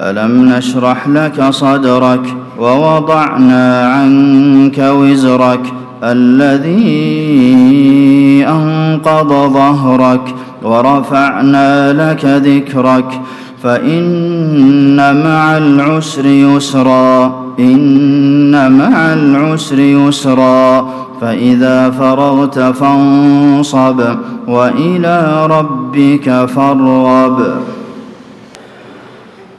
ألم نشرح لك صدرك ووضعنا عنك وزرك الذي أنقض ظهرك ورفعنا لك ذكرك فإن مع العسر يسرا إن مع العسر يسرا فإذا فرغت فانصب وإلى ربك فارغب.